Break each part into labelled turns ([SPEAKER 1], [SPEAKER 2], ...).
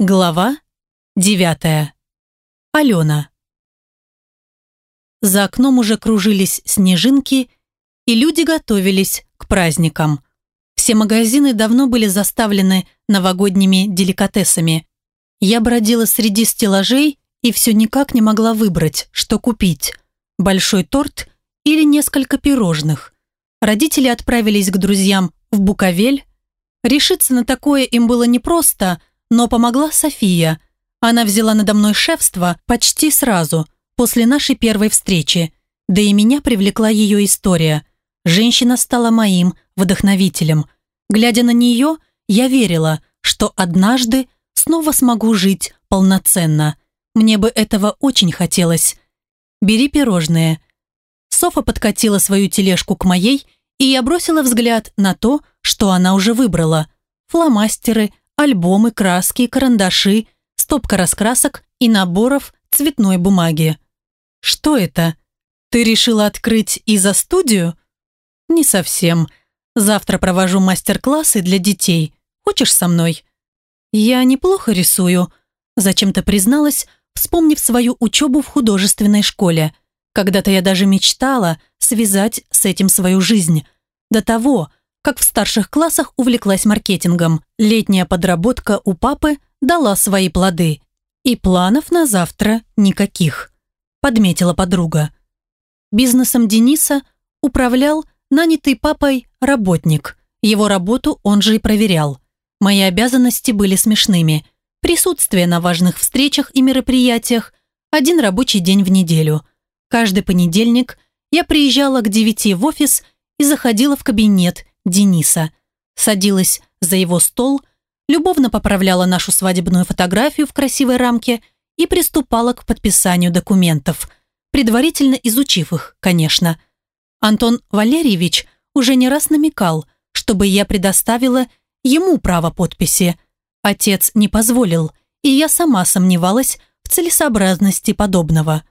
[SPEAKER 1] Глава девятая. Алена. За окном уже кружились снежинки, и люди готовились к праздникам. Все магазины давно были заставлены новогодними деликатесами. Я бродила среди стеллажей и все никак не могла выбрать, что купить. Большой торт или несколько пирожных. Родители отправились к друзьям в Буковель. Решиться на такое им было непросто – но помогла София. Она взяла надо мной шефство почти сразу, после нашей первой встречи. Да и меня привлекла ее история. Женщина стала моим вдохновителем. Глядя на нее, я верила, что однажды снова смогу жить полноценно. Мне бы этого очень хотелось. «Бери пирожные». Софа подкатила свою тележку к моей, и я бросила взгляд на то, что она уже выбрала. Фломастеры, альбомы, краски, карандаши, стопка раскрасок и наборов цветной бумаги. «Что это? Ты решила открыть и за студию?» «Не совсем. Завтра провожу мастер-классы для детей. Хочешь со мной?» «Я неплохо рисую», – зачем-то призналась, вспомнив свою учебу в художественной школе. Когда-то я даже мечтала связать с этим свою жизнь. До того, как в старших классах увлеклась маркетингом. Летняя подработка у папы дала свои плоды. И планов на завтра никаких, подметила подруга. Бизнесом Дениса управлял нанятый папой работник. Его работу он же и проверял. Мои обязанности были смешными. Присутствие на важных встречах и мероприятиях, один рабочий день в неделю. Каждый понедельник я приезжала к девяти в офис и заходила в кабинет Дениса. Садилась за его стол, любовно поправляла нашу свадебную фотографию в красивой рамке и приступала к подписанию документов, предварительно изучив их, конечно. Антон Валерьевич уже не раз намекал, чтобы я предоставила ему право подписи. Отец не позволил, и я сама сомневалась в целесообразности подобного.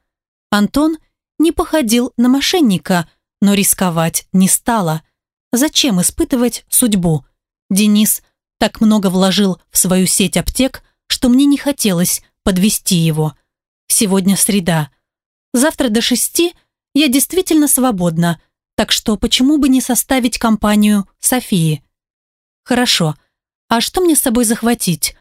[SPEAKER 1] Антон не походил на мошенника, но рисковать не стала. Зачем испытывать судьбу? Денис так много вложил в свою сеть аптек, что мне не хотелось подвести его. Сегодня среда. Завтра до шести я действительно свободна, так что почему бы не составить компанию Софии? Хорошо. А что мне с собой захватить?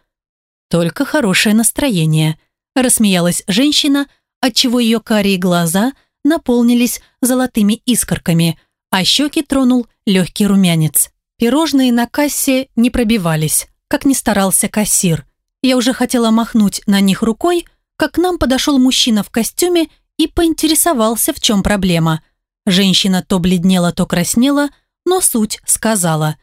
[SPEAKER 1] Только хорошее настроение. Рассмеялась женщина, отчего ее карие глаза наполнились золотыми искорками, а щеки тронул легкий румянец. Пирожные на кассе не пробивались, как ни старался кассир. Я уже хотела махнуть на них рукой, как к нам подошел мужчина в костюме и поинтересовался, в чем проблема. Женщина то бледнела, то краснела, но суть сказала.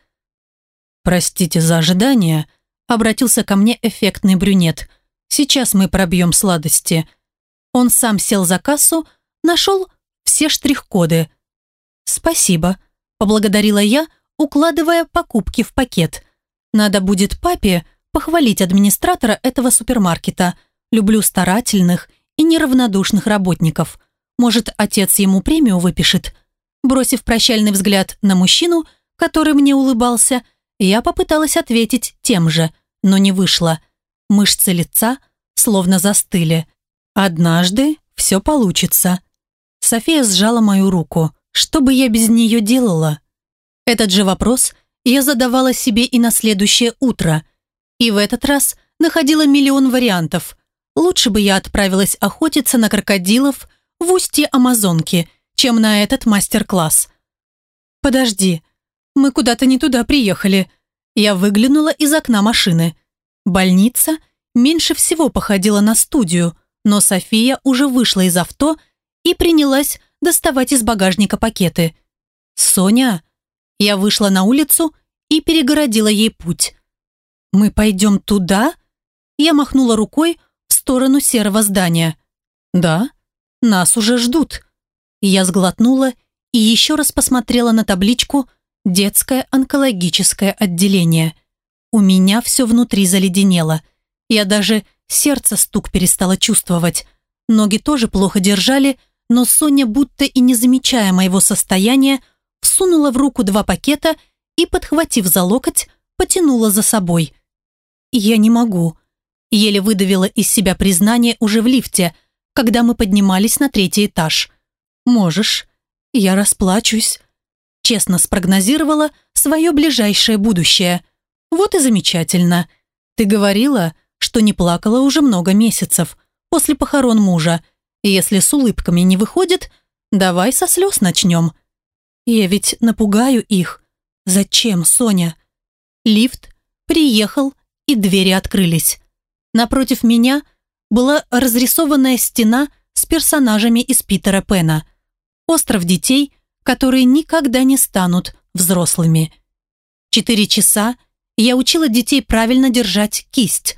[SPEAKER 1] «Простите за ожидание», — обратился ко мне эффектный брюнет. «Сейчас мы пробьем сладости». Он сам сел за кассу, нашел все штрих-коды. «Спасибо», поблагодарила я, укладывая покупки в пакет. Надо будет папе похвалить администратора этого супермаркета. Люблю старательных и неравнодушных работников. Может, отец ему премию выпишет. Бросив прощальный взгляд на мужчину, который мне улыбался, я попыталась ответить тем же, но не вышло. Мышцы лица словно застыли. «Однажды все получится». София сжала мою руку. Что бы я без нее делала? Этот же вопрос я задавала себе и на следующее утро. И в этот раз находила миллион вариантов. Лучше бы я отправилась охотиться на крокодилов в устье Амазонки, чем на этот мастер-класс. «Подожди, мы куда-то не туда приехали». Я выглянула из окна машины. Больница меньше всего походила на студию, но София уже вышла из авто и принялась доставать из багажника пакеты. «Соня?» Я вышла на улицу и перегородила ей путь. «Мы пойдем туда?» Я махнула рукой в сторону серого здания. «Да, нас уже ждут». Я сглотнула и еще раз посмотрела на табличку «Детское онкологическое отделение». У меня все внутри заледенело. Я даже сердце стук перестала чувствовать. Ноги тоже плохо держали, но Соня, будто и не замечая моего состояния, всунула в руку два пакета и, подхватив за локоть, потянула за собой. «Я не могу. Еле выдавила из себя признание уже в лифте, когда мы поднимались на третий этаж. «Можешь. Я расплачусь», – честно спрогнозировала свое ближайшее будущее. «Вот и замечательно. Ты говорила, что не плакала уже много месяцев после похорон мужа. Если с улыбками не выходит, давай со слез начнем. Я ведь напугаю их. Зачем, Соня?» Лифт приехал, и двери открылись. Напротив меня была разрисованная стена с персонажами из Питера Пена. Остров детей, которые никогда не станут взрослыми. Четыре часа я учила детей правильно держать кисть,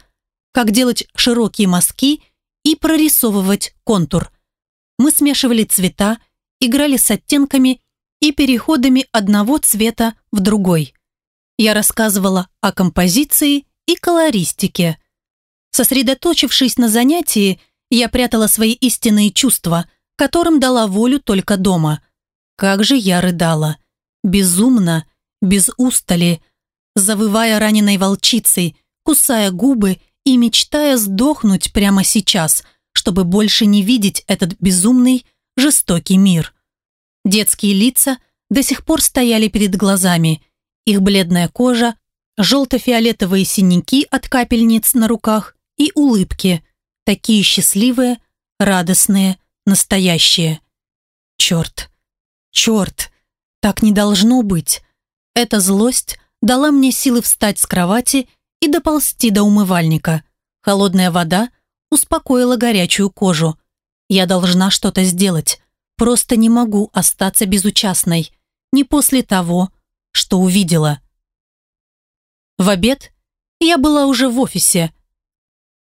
[SPEAKER 1] как делать широкие мазки и прорисовывать контур. Мы смешивали цвета, играли с оттенками и переходами одного цвета в другой. Я рассказывала о композиции и колористике. Сосредоточившись на занятии, я прятала свои истинные чувства, которым дала волю только дома. Как же я рыдала. Безумно, без устали, завывая раненой волчицей, кусая губы и мечтая сдохнуть прямо сейчас, чтобы больше не видеть этот безумный, жестокий мир. Детские лица до сих пор стояли перед глазами, их бледная кожа, желто-фиолетовые синяки от капельниц на руках и улыбки, такие счастливые, радостные, настоящие. Черт, черт, так не должно быть. Эта злость дала мне силы встать с кровати и доползти до умывальника. Холодная вода успокоила горячую кожу. Я должна что-то сделать. Просто не могу остаться безучастной. Не после того, что увидела. В обед я была уже в офисе.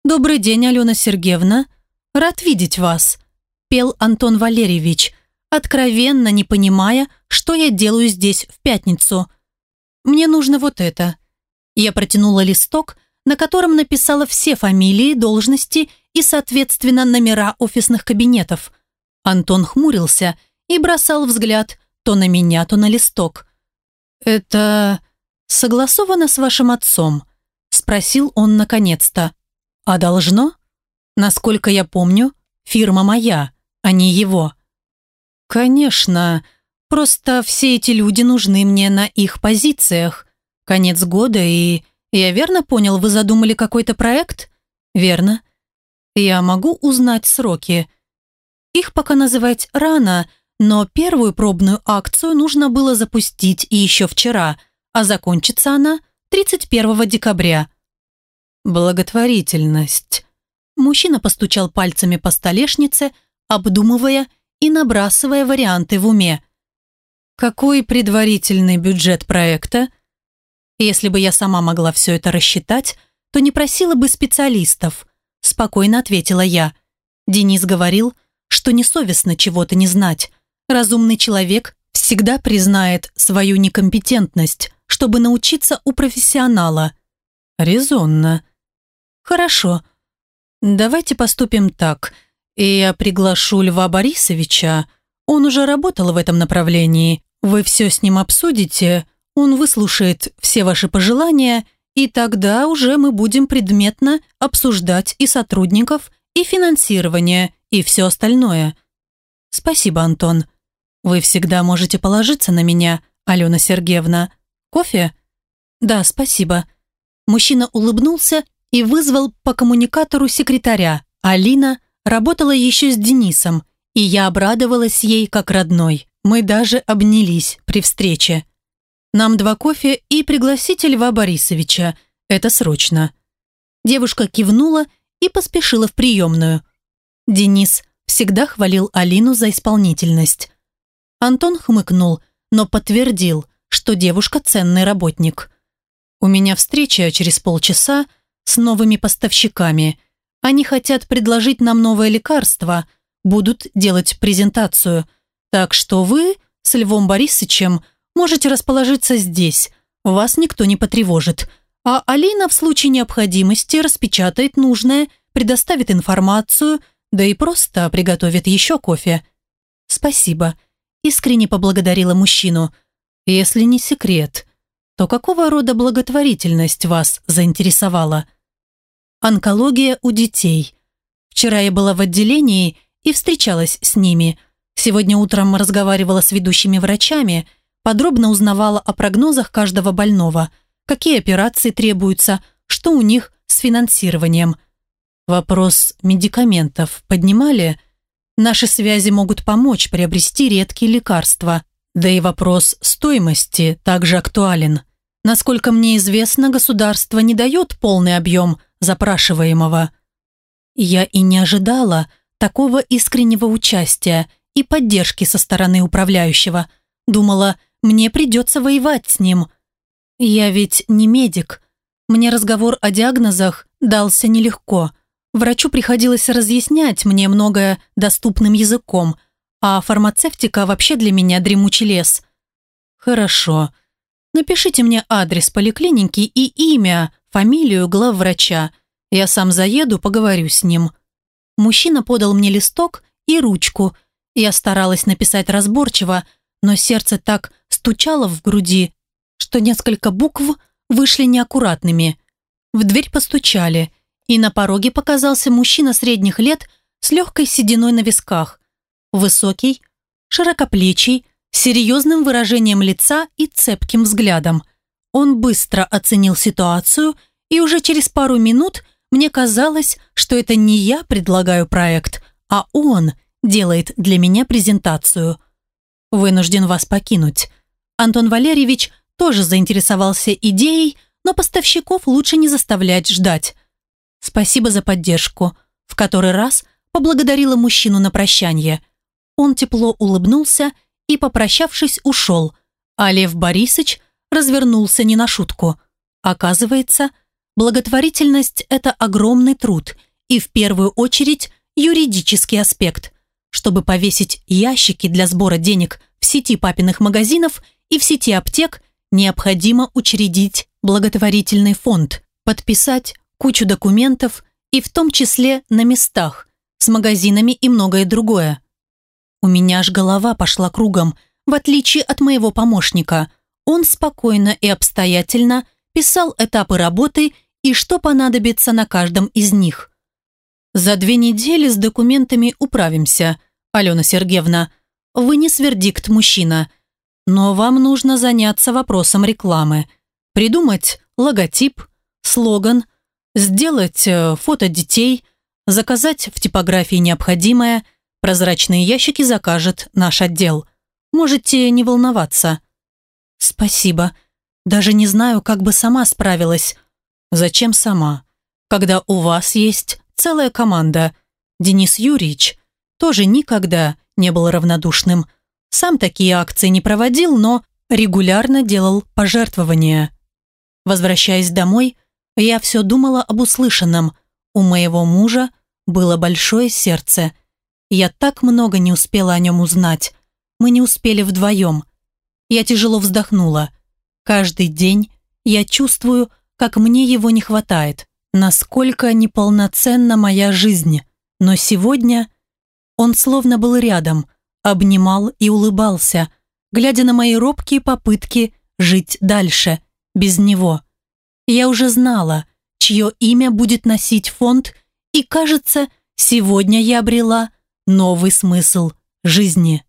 [SPEAKER 1] «Добрый день, Алена Сергеевна. Рад видеть вас», – пел Антон Валерьевич, откровенно не понимая, что я делаю здесь в пятницу. «Мне нужно вот это». Я протянула листок, на котором написала все фамилии, должности и, соответственно, номера офисных кабинетов. Антон хмурился и бросал взгляд то на меня, то на листок. «Это согласовано с вашим отцом?» Спросил он наконец-то. «А должно? Насколько я помню, фирма моя, а не его». «Конечно. Просто все эти люди нужны мне на их позициях. Конец года и... Я верно понял, вы задумали какой-то проект?» «Верно. Я могу узнать сроки?» «Их пока называть рано, но первую пробную акцию нужно было запустить еще вчера, а закончится она 31 декабря. Благотворительность. Мужчина постучал пальцами по столешнице, обдумывая и набрасывая варианты в уме. Какой предварительный бюджет проекта? Если бы я сама могла все это рассчитать, то не просила бы специалистов, спокойно ответила я. Денис говорил, что несовестно чего-то не знать, Разумный человек всегда признает свою некомпетентность, чтобы научиться у профессионала. Резонно. Хорошо. Давайте поступим так. Я приглашу Льва Борисовича. Он уже работал в этом направлении. Вы все с ним обсудите, он выслушает все ваши пожелания, и тогда уже мы будем предметно обсуждать и сотрудников, и финансирование, и все остальное. Спасибо, Антон. «Вы всегда можете положиться на меня, Алена Сергеевна. Кофе?» «Да, спасибо». Мужчина улыбнулся и вызвал по коммуникатору секретаря. Алина работала еще с Денисом, и я обрадовалась ей как родной. Мы даже обнялись при встрече. «Нам два кофе и пригласите Льва Борисовича. Это срочно». Девушка кивнула и поспешила в приемную. Денис всегда хвалил Алину за исполнительность. Антон хмыкнул, но подтвердил, что девушка ценный работник. «У меня встреча через полчаса с новыми поставщиками. Они хотят предложить нам новое лекарство, будут делать презентацию. Так что вы с Львом Борисовичем можете расположиться здесь, вас никто не потревожит. А Алина в случае необходимости распечатает нужное, предоставит информацию, да и просто приготовит еще кофе. Спасибо искренне поблагодарила мужчину. «Если не секрет, то какого рода благотворительность вас заинтересовала?» Онкология у детей. Вчера я была в отделении и встречалась с ними. Сегодня утром разговаривала с ведущими врачами, подробно узнавала о прогнозах каждого больного, какие операции требуются, что у них с финансированием. Вопрос медикаментов поднимали? Наши связи могут помочь приобрести редкие лекарства. Да и вопрос стоимости также актуален. Насколько мне известно, государство не дает полный объем запрашиваемого. Я и не ожидала такого искреннего участия и поддержки со стороны управляющего. Думала, мне придется воевать с ним. Я ведь не медик. Мне разговор о диагнозах дался нелегко. Врачу приходилось разъяснять мне многое доступным языком, а фармацевтика вообще для меня дремучий лес. Хорошо. Напишите мне адрес поликлиники и имя, фамилию главврача. Я сам заеду, поговорю с ним. Мужчина подал мне листок и ручку. Я старалась написать разборчиво, но сердце так стучало в груди, что несколько букв вышли неаккуратными. В дверь постучали, и на пороге показался мужчина средних лет с легкой сединой на висках. Высокий, широкоплечий, с серьезным выражением лица и цепким взглядом. Он быстро оценил ситуацию, и уже через пару минут мне казалось, что это не я предлагаю проект, а он делает для меня презентацию. Вынужден вас покинуть. Антон Валерьевич тоже заинтересовался идеей, но поставщиков лучше не заставлять ждать. Спасибо за поддержку. В который раз поблагодарила мужчину на прощание. Он тепло улыбнулся и, попрощавшись, ушел, а Лев Борисович развернулся не на шутку. Оказывается, благотворительность – это огромный труд и, в первую очередь, юридический аспект. Чтобы повесить ящики для сбора денег в сети папиных магазинов и в сети аптек, необходимо учредить благотворительный фонд, подписать кучу документов и в том числе на местах, с магазинами и многое другое. У меня аж голова пошла кругом, в отличие от моего помощника. Он спокойно и обстоятельно писал этапы работы и что понадобится на каждом из них. «За две недели с документами управимся, Алена Сергеевна. Вынес вердикт мужчина. Но вам нужно заняться вопросом рекламы. Придумать логотип, слоган, сделать э, фото детей, заказать в типографии необходимое – Прозрачные ящики закажет наш отдел. Можете не волноваться». «Спасибо. Даже не знаю, как бы сама справилась». «Зачем сама? Когда у вас есть целая команда. Денис Юрьевич тоже никогда не был равнодушным. Сам такие акции не проводил, но регулярно делал пожертвования. Возвращаясь домой, я все думала об услышанном. У моего мужа было большое сердце – я так много не успела о нем узнать. Мы не успели вдвоем. Я тяжело вздохнула. Каждый день я чувствую, как мне его не хватает, насколько неполноценна моя жизнь. Но сегодня он словно был рядом, обнимал и улыбался, глядя на мои робкие попытки жить дальше, без него. Я уже знала, чье имя будет носить фонд, и, кажется, сегодня я обрела новый смысл жизни.